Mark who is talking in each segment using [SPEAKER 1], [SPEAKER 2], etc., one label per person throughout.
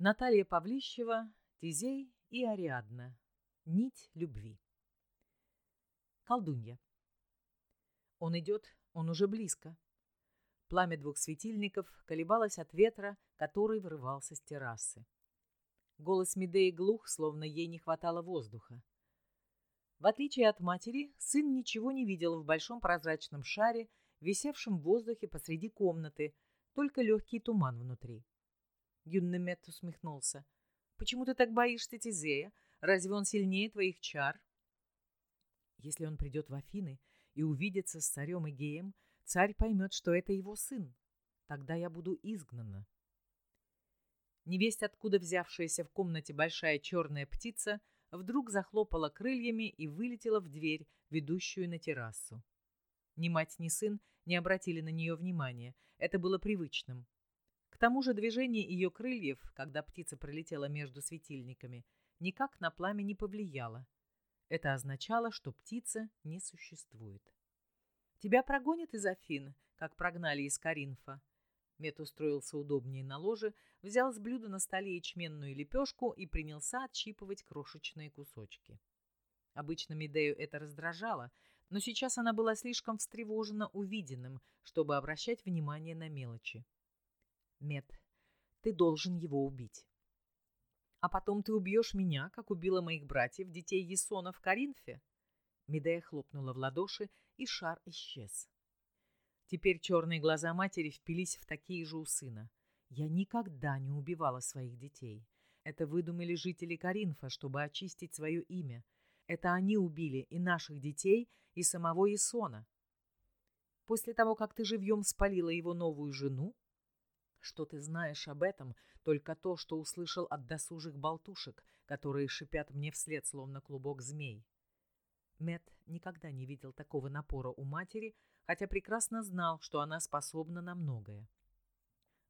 [SPEAKER 1] Наталья Павлищева, Тизей и Ариадна. Нить любви. Колдунья. Он идет, он уже близко. Пламя двух светильников колебалось от ветра, который врывался с террасы. Голос Медеи глух, словно ей не хватало воздуха. В отличие от матери, сын ничего не видел в большом прозрачном шаре, висевшем в воздухе посреди комнаты, только легкий туман внутри. Мэтт усмехнулся. «Почему ты так боишься Тизея? Разве он сильнее твоих чар?» «Если он придет в Афины и увидится с царем Игеем, царь поймет, что это его сын. Тогда я буду изгнана». Невесть, откуда взявшаяся в комнате большая черная птица, вдруг захлопала крыльями и вылетела в дверь, ведущую на террасу. Ни мать, ни сын не обратили на нее внимания. Это было привычным. К тому же движение ее крыльев, когда птица пролетела между светильниками, никак на пламя не повлияло. Это означало, что птица не существует. «Тебя прогонят из Афин, как прогнали из Каринфа». Мет устроился удобнее на ложе, взял с блюда на столе ячменную лепешку и принялся отщипывать крошечные кусочки. Обычно Медею это раздражало, но сейчас она была слишком встревожена увиденным, чтобы обращать внимание на мелочи. Мед, ты должен его убить. А потом ты убьешь меня, как убила моих братьев, детей Есона в Каринфе. Медея хлопнула в ладоши, и шар исчез. Теперь черные глаза матери впились в такие же у сына. Я никогда не убивала своих детей. Это выдумали жители Каринфа, чтобы очистить свое имя. Это они убили и наших детей, и самого Есона. После того, как ты живьем спалила его новую жену, что ты знаешь об этом? Только то, что услышал от досужих болтушек, которые шипят мне вслед, словно клубок змей. Мэт никогда не видел такого напора у матери, хотя прекрасно знал, что она способна на многое.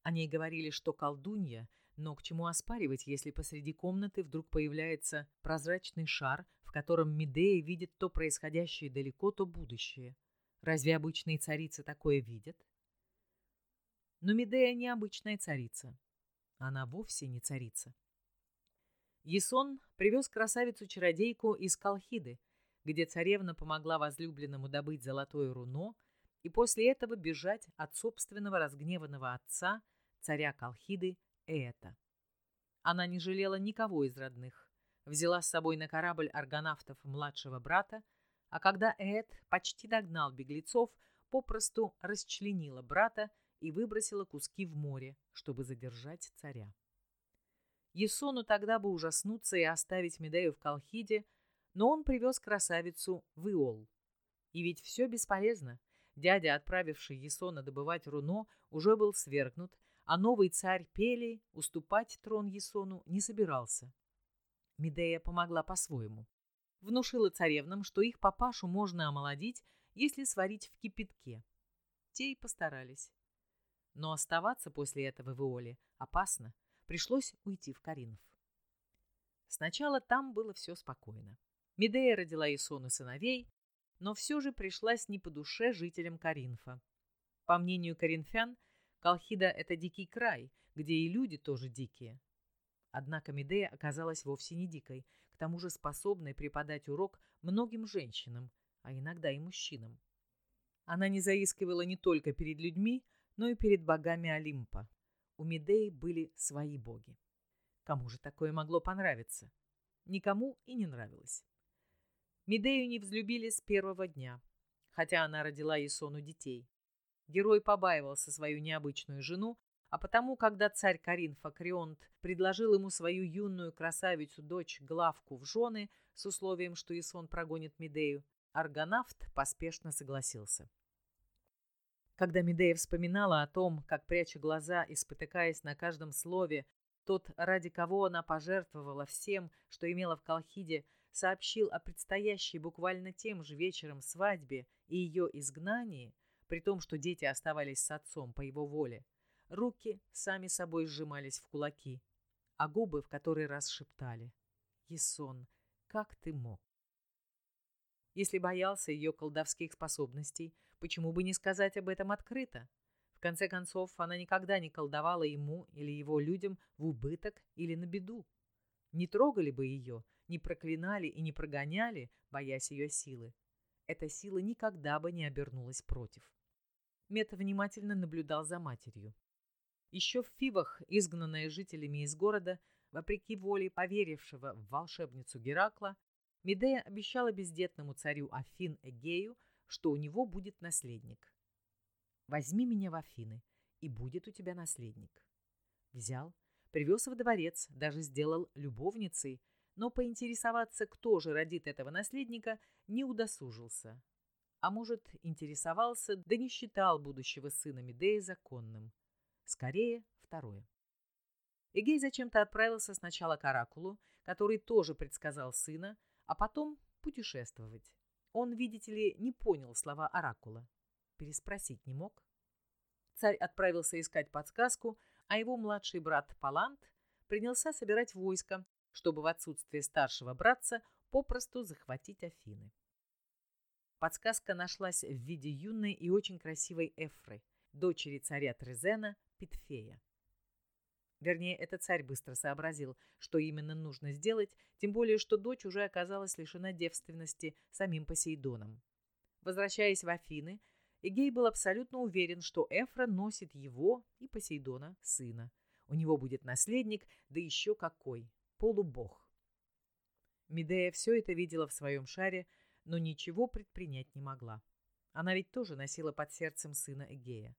[SPEAKER 1] О ней говорили, что колдунья, но к чему оспаривать, если посреди комнаты вдруг появляется прозрачный шар, в котором Медея видит то происходящее далеко, то будущее. Разве обычные царицы такое видят? Но Медея необычная царица. Она вовсе не царица. Ясон привез красавицу-чародейку из Колхиды, где царевна помогла возлюбленному добыть золотое руно и после этого бежать от собственного разгневанного отца, царя Колхиды, Эта. Она не жалела никого из родных, взяла с собой на корабль аргонавтов младшего брата, а когда Эд почти догнал беглецов, попросту расчленила брата и выбросила куски в море, чтобы задержать царя. Есону тогда бы ужаснуться и оставить Медею в Колхиде, но он привез красавицу в Иол. И ведь все бесполезно. Дядя, отправивший Есона добывать руно, уже был свергнут, а новый царь Пели уступать трон Есону не собирался. Медея помогла по-своему. Внушила царевнам, что их папашу можно омолодить, если сварить в кипятке. Те и постарались. Но оставаться после этого в Иоле опасно. Пришлось уйти в Каринф. Сначала там было все спокойно. Медея родила Исону сыновей, но все же пришлась не по душе жителям Каринфа. По мнению коринфян, Колхида — это дикий край, где и люди тоже дикие. Однако Медея оказалась вовсе не дикой, к тому же способной преподать урок многим женщинам, а иногда и мужчинам. Она не заискивала не только перед людьми, но и перед богами Олимпа. У Медеи были свои боги. Кому же такое могло понравиться? Никому и не нравилось. Медею не взлюбили с первого дня, хотя она родила Исону детей. Герой побаивался свою необычную жену, а потому, когда царь Каринфа Крионт предложил ему свою юную красавицу-дочь Главку в жены с условием, что Исон прогонит Медею, Аргонавт поспешно согласился. Когда Медея вспоминала о том, как, пряча глаза и спотыкаясь на каждом слове, тот, ради кого она пожертвовала всем, что имела в Колхиде, сообщил о предстоящей буквально тем же вечером свадьбе и ее изгнании, при том, что дети оставались с отцом по его воле, руки сами собой сжимались в кулаки, а губы в который раз шептали «Есон, как ты мог?» Если боялся ее колдовских способностей, почему бы не сказать об этом открыто? В конце концов, она никогда не колдовала ему или его людям в убыток или на беду. Не трогали бы ее, не проклинали и не прогоняли, боясь ее силы. Эта сила никогда бы не обернулась против. Мета внимательно наблюдал за матерью. Еще в Фивах, изгнанная жителями из города, вопреки воле поверившего в волшебницу Геракла, Медея обещала бездетному царю Афин Эгею, что у него будет наследник. «Возьми меня в Афины, и будет у тебя наследник». Взял, привез во дворец, даже сделал любовницей, но поинтересоваться, кто же родит этого наследника, не удосужился. А может, интересовался, да не считал будущего сына Медеи законным. Скорее, второе. Эгей зачем-то отправился сначала к Оракулу, который тоже предсказал сына, а потом путешествовать. Он, видите ли, не понял слова Оракула. Переспросить не мог. Царь отправился искать подсказку, а его младший брат Палант принялся собирать войско, чтобы в отсутствие старшего братца попросту захватить Афины. Подсказка нашлась в виде юной и очень красивой Эфры, дочери царя Трезена Питфея. Вернее, этот царь быстро сообразил, что именно нужно сделать, тем более, что дочь уже оказалась лишена девственности самим Посейдоном. Возвращаясь в Афины, Эгей был абсолютно уверен, что Эфра носит его и Посейдона сына. У него будет наследник, да еще какой, полубог. Медея все это видела в своем шаре, но ничего предпринять не могла. Она ведь тоже носила под сердцем сына Эгея.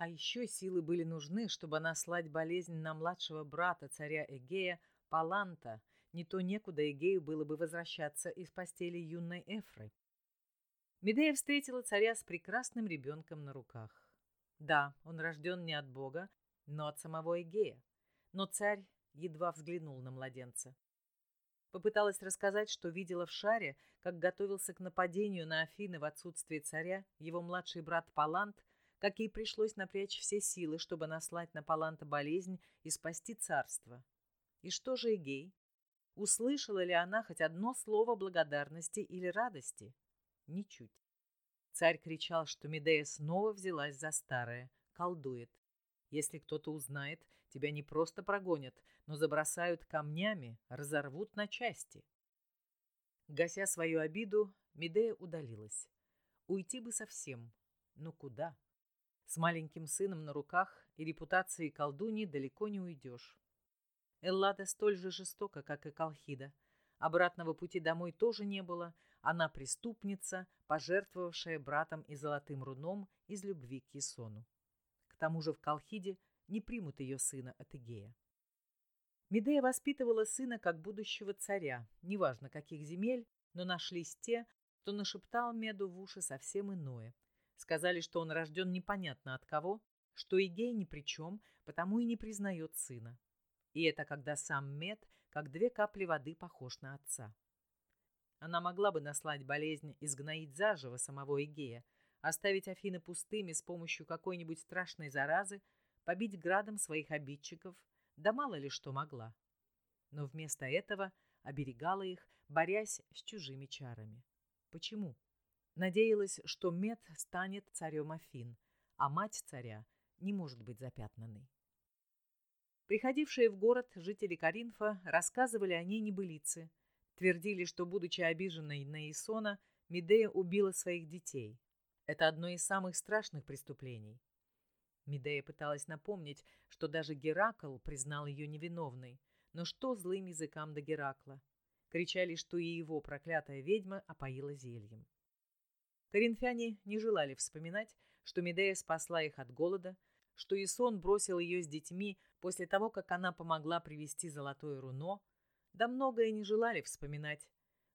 [SPEAKER 1] А еще силы были нужны, чтобы наслать болезнь на младшего брата царя Эгея, Паланта. Не то некуда Эгею было бы возвращаться из постели юной Эфры. Медея встретила царя с прекрасным ребенком на руках. Да, он рожден не от Бога, но от самого Эгея. Но царь едва взглянул на младенца. Попыталась рассказать, что видела в шаре, как готовился к нападению на Афины в отсутствие царя его младший брат Палант как ей пришлось напрячь все силы, чтобы наслать на Паланта болезнь и спасти царство. И что же Эгей? Услышала ли она хоть одно слово благодарности или радости? Ничуть. Царь кричал, что Медея снова взялась за старое, колдует. Если кто-то узнает, тебя не просто прогонят, но забросают камнями, разорвут на части. Гася свою обиду, Медея удалилась. Уйти бы совсем, но куда? С маленьким сыном на руках и репутацией колдуньи далеко не уйдешь. Эллада столь же жестока, как и Колхида. Обратного пути домой тоже не было. Она преступница, пожертвовавшая братом и золотым руном из любви к Есону. К тому же в Колхиде не примут ее сына от Игея. Медея воспитывала сына как будущего царя, неважно каких земель, но нашлись те, кто нашептал Меду в уши совсем иное – Сказали, что он рожден непонятно от кого, что Игей ни при чем, потому и не признает сына. И это когда сам Мед, как две капли воды, похож на отца. Она могла бы наслать болезнь и сгноить заживо самого Игея, оставить Афины пустыми с помощью какой-нибудь страшной заразы, побить градом своих обидчиков, да мало ли что могла. Но вместо этого оберегала их, борясь с чужими чарами. Почему? Надеялась, что Мед станет царем Афин, а мать царя не может быть запятнанной. Приходившие в город жители Каринфа рассказывали о ней небылицы, твердили, что, будучи обиженной на Исона, Медея убила своих детей. Это одно из самых страшных преступлений. Медея пыталась напомнить, что даже Геракл признал ее невиновной, но что злым языкам до Геракла? Кричали, что и его проклятая ведьма опоила зельем. Коринфяне не желали вспоминать, что Медея спасла их от голода, что Исон бросил ее с детьми после того, как она помогла привести золотое руно, да многое не желали вспоминать,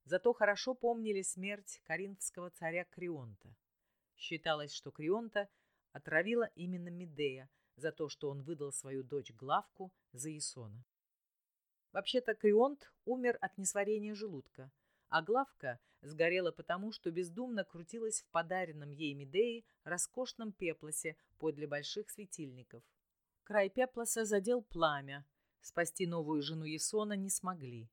[SPEAKER 1] зато хорошо помнили смерть коринфского царя Крионта. Считалось, что Крионта отравила именно Медея за то, что он выдал свою дочь Главку за Исона. Вообще-то Крионт умер от несварения желудка – а Главка сгорела потому, что бездумно крутилась в подаренном ей Медеи роскошном пеплосе подле больших светильников. Край пеплоса задел пламя. Спасти новую жену Есона не смогли.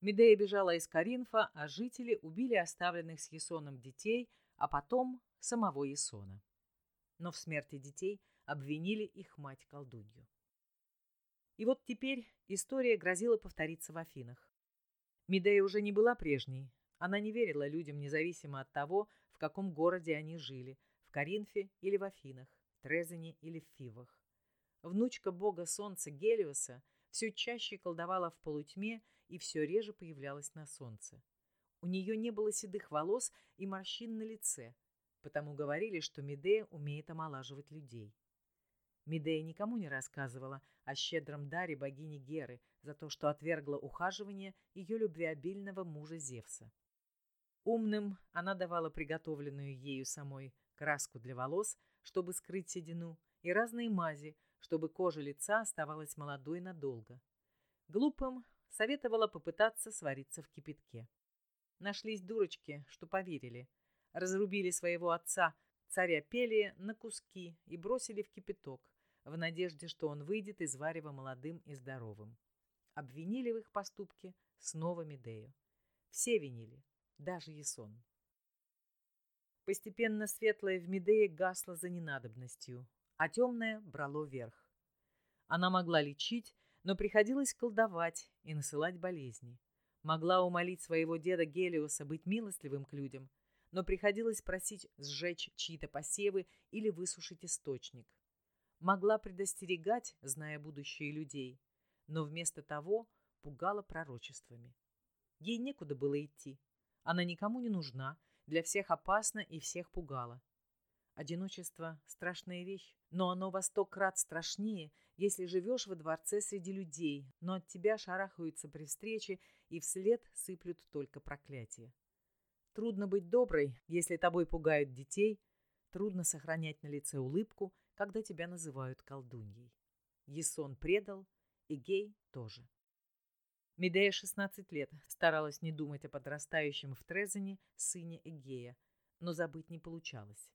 [SPEAKER 1] Медея бежала из Каринфа, а жители убили оставленных с Есоном детей, а потом самого Есона. но в смерти детей обвинили их мать-колдунью. И вот теперь история грозила повториться в Афинах. Медея уже не была прежней. Она не верила людям независимо от того, в каком городе они жили, в Коринфе или в Афинах, Трезене или в Фивах. Внучка бога солнца Гелиоса все чаще колдовала в полутьме и все реже появлялась на солнце. У нее не было седых волос и морщин на лице, потому говорили, что Медея умеет омолаживать людей. Медея никому не рассказывала о щедром даре богини Геры за то, что отвергла ухаживание ее любвеобильного мужа Зевса. Умным она давала приготовленную ею самой краску для волос, чтобы скрыть седину, и разные мази, чтобы кожа лица оставалась молодой надолго. Глупым советовала попытаться свариться в кипятке. Нашлись дурочки, что поверили. Разрубили своего отца, царя Пелия, на куски и бросили в кипяток, в надежде, что он выйдет из варева молодым и здоровым. Обвинили в их поступке снова Медею. Все винили, даже Ясон. Постепенно светлое в Медее гасло за ненадобностью, а темное брало верх. Она могла лечить, но приходилось колдовать и насылать болезни. Могла умолить своего деда Гелиоса быть милостливым к людям, но приходилось просить сжечь чьи-то посевы или высушить источник могла предостерегать, зная будущее людей, но вместо того пугала пророчествами. Ей некуда было идти. Она никому не нужна, для всех опасна и всех пугала. Одиночество – страшная вещь, но оно во сто крат страшнее, если живешь во дворце среди людей, но от тебя шарахаются при встрече и вслед сыплют только проклятия. Трудно быть доброй, если тобой пугают детей, трудно сохранять на лице улыбку, когда тебя называют колдуньей. Есон предал, и Гей тоже. Медея 16 лет старалась не думать о подрастающем в Трезене сыне Эгея, но забыть не получалось.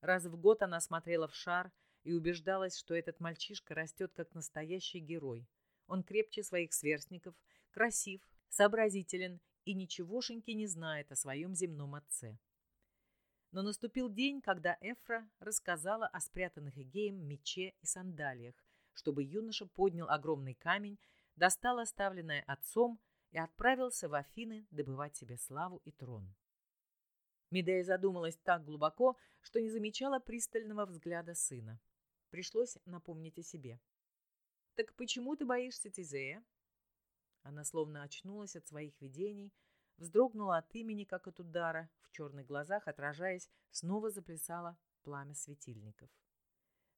[SPEAKER 1] Раз в год она смотрела в шар и убеждалась, что этот мальчишка растет как настоящий герой. Он крепче своих сверстников, красив, сообразителен и ничегошеньки не знает о своем земном отце. Но наступил день, когда Эфра рассказала о спрятанных Эгеем мече и сандалиях, чтобы юноша поднял огромный камень, достал оставленное отцом и отправился в Афины добывать себе славу и трон. Медея задумалась так глубоко, что не замечала пристального взгляда сына. Пришлось напомнить о себе. «Так почему ты боишься Тизея?» Она словно очнулась от своих видений, вздрогнула от имени, как от удара, в черных глазах, отражаясь, снова заплясало пламя светильников.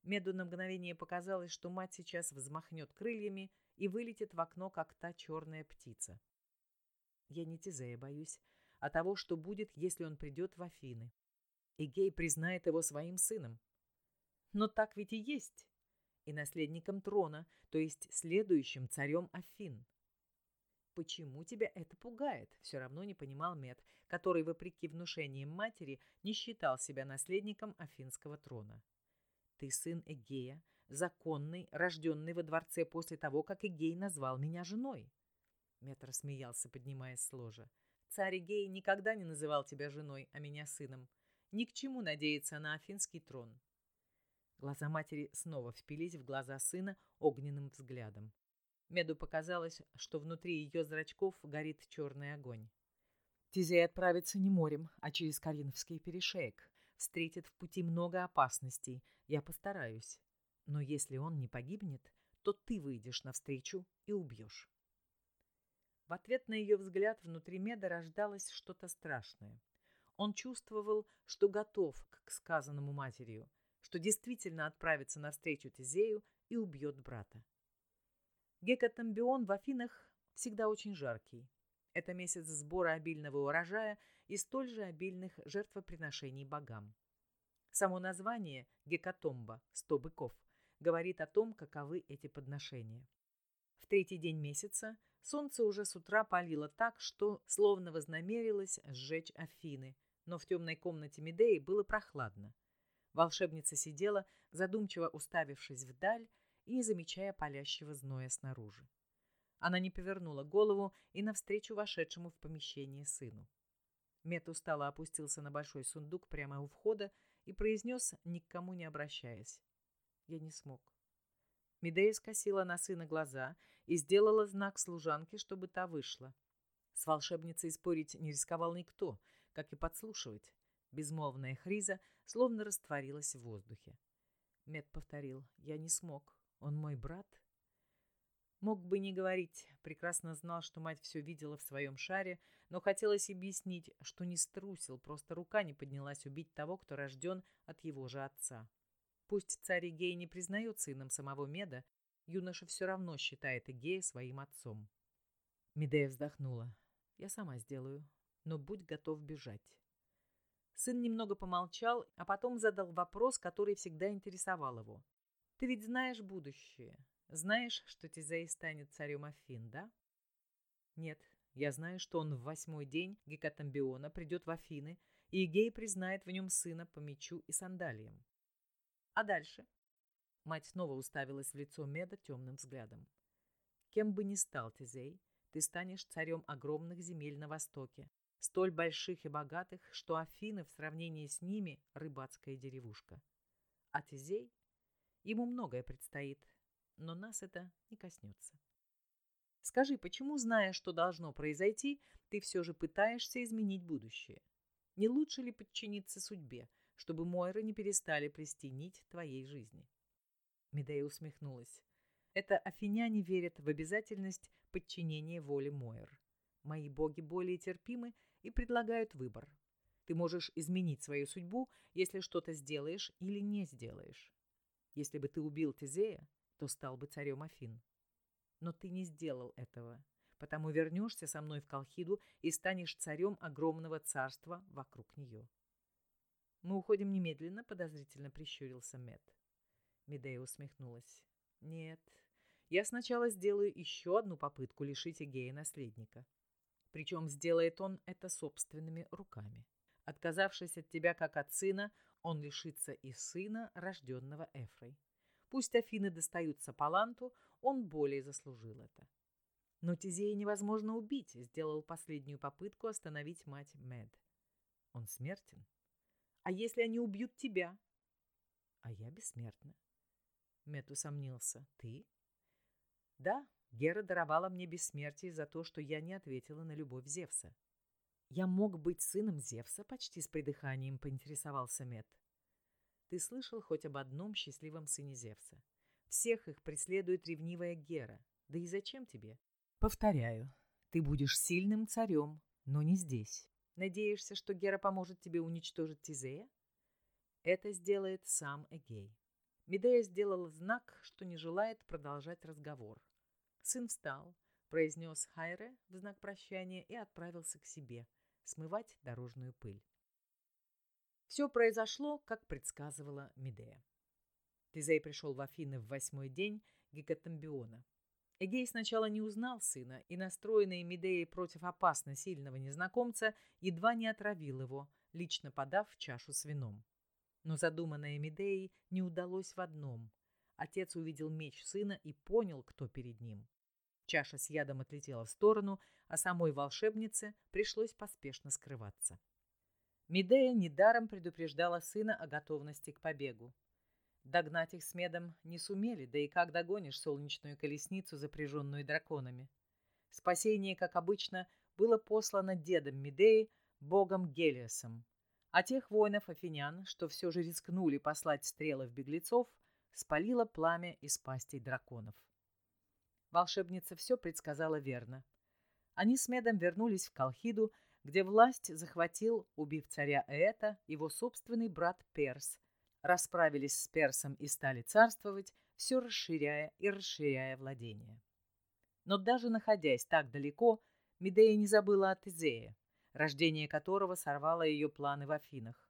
[SPEAKER 1] Меду на мгновение показалось, что мать сейчас взмахнет крыльями и вылетит в окно, как та черная птица. Я не Тизея боюсь, а того, что будет, если он придет в Афины. И Гей признает его своим сыном. Но так ведь и есть. И наследником трона, то есть следующим царем Афин. Почему тебя это пугает? Все равно не понимал Мед, который, вопреки внушениям матери, не считал себя наследником афинского трона. Ты сын Эгея, законный, рожденный во дворце после того, как Эгей назвал меня женой. Мед рассмеялся, поднимаясь с ложа. Царь Эгей никогда не называл тебя женой, а меня сыном. Ни к чему надеяться на афинский трон. Глаза матери снова впились в глаза сына огненным взглядом. Меду показалось, что внутри ее зрачков горит черный огонь. Тизей отправится не морем, а через Калиновский перешеек. Встретит в пути много опасностей. Я постараюсь. Но если он не погибнет, то ты выйдешь навстречу и убьешь. В ответ на ее взгляд внутри Меда рождалось что-то страшное. Он чувствовал, что готов к сказанному матерью, что действительно отправится навстречу Тизею и убьет брата. Гекатомбион в Афинах всегда очень жаркий. Это месяц сбора обильного урожая и столь же обильных жертвоприношений богам. Само название «Гекатомба» – «сто быков» говорит о том, каковы эти подношения. В третий день месяца солнце уже с утра палило так, что словно вознамерилось сжечь Афины, но в темной комнате Медеи было прохладно. Волшебница сидела, задумчиво уставившись вдаль, и не замечая палящего зноя снаружи. Она не повернула голову и навстречу вошедшему в помещение сыну. Мет устало опустился на большой сундук прямо у входа и произнес, ни к кому не обращаясь. Я не смог. Медея скосила на сына глаза и сделала знак служанке, чтобы та вышла. С волшебницей спорить не рисковал никто, как и подслушивать. Безмолвная Хриза словно растворилась в воздухе. Мед повторил. «Я не смог. Он мой брат?» Мог бы не говорить, прекрасно знал, что мать все видела в своем шаре, но хотелось объяснить, что не струсил, просто рука не поднялась убить того, кто рожден от его же отца. Пусть царь Игей не признает сыном самого Меда, юноша все равно считает Игея своим отцом. Медея вздохнула. «Я сама сделаю, но будь готов бежать». Сын немного помолчал, а потом задал вопрос, который всегда интересовал его. «Ты ведь знаешь будущее. Знаешь, что Тизей станет царем Афин, да? Нет, я знаю, что он в восьмой день Гекатамбиона придет в Афины, и Игей признает в нем сына по мечу и сандалиям. А дальше? Мать снова уставилась в лицо Меда темным взглядом. Кем бы ни стал Тизей, ты станешь царем огромных земель на востоке, столь больших и богатых, что Афины в сравнении с ними — рыбацкая деревушка. А Тизей? Ему многое предстоит, но нас это не коснется. Скажи, почему, зная, что должно произойти, ты все же пытаешься изменить будущее? Не лучше ли подчиниться судьбе, чтобы Мойры не перестали плести нить твоей жизни? Медея усмехнулась. Это афиняне верят в обязательность подчинения воле Мойр. Мои боги более терпимы и предлагают выбор. Ты можешь изменить свою судьбу, если что-то сделаешь или не сделаешь. Если бы ты убил Тезея, то стал бы царем Афин. Но ты не сделал этого, потому вернешься со мной в Колхиду и станешь царем огромного царства вокруг нее. Мы уходим немедленно, подозрительно прищурился Мед. Медея усмехнулась. Нет, я сначала сделаю еще одну попытку лишить Эгея наследника. Причем сделает он это собственными руками. Отказавшись от тебя как от сына, он лишится и сына, рожденного Эфрой. Пусть Афины достаются Паланту, он более заслужил это. Но Тизея невозможно убить, сделал последнюю попытку остановить мать Мед. Он смертен. А если они убьют тебя? А я бессмертна. Мед усомнился. Ты? Да, Гера даровала мне бессмертие за то, что я не ответила на любовь Зевса. Я мог быть сыном Зевса, почти с придыханием поинтересовался Мед. Ты слышал хоть об одном счастливом сыне Зевса? Всех их преследует ревнивая Гера. Да и зачем тебе? Повторяю, ты будешь сильным царем, но не здесь. Надеешься, что Гера поможет тебе уничтожить Тизея? Это сделает сам Эгей. Медея сделала знак, что не желает продолжать разговор. Сын встал, произнес Хайре в знак прощания и отправился к себе смывать дорожную пыль. Все произошло, как предсказывала Медея. Тизей пришел в Афины в восьмой день Гекатамбиона. Эгей сначала не узнал сына, и настроенный Медеей против опасно сильного незнакомца едва не отравил его, лично подав чашу с вином. Но задуманное Медеей не удалось в одном. Отец увидел меч сына и понял, кто перед ним. Чаша с ядом отлетела в сторону, а самой волшебнице пришлось поспешно скрываться. Медея недаром предупреждала сына о готовности к побегу. Догнать их с Медом не сумели, да и как догонишь солнечную колесницу, запряженную драконами. Спасение, как обычно, было послано дедом Медеи, богом Гелиосом. А тех воинов-афинян, что все же рискнули послать стрелы в беглецов, спалило пламя из пастей драконов. Волшебница все предсказала верно. Они с Медом вернулись в Колхиду, где власть захватил, убив царя Эта, его собственный брат Перс. Расправились с Персом и стали царствовать, все расширяя и расширяя владения. Но даже находясь так далеко, Медея не забыла о Тезее, рождение которого сорвало ее планы в Афинах.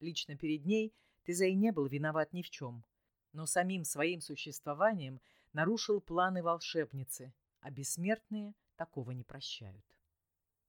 [SPEAKER 1] Лично перед ней Тезей не был виноват ни в чем, но самим своим существованием нарушил планы волшебницы, а бессмертные такого не прощают.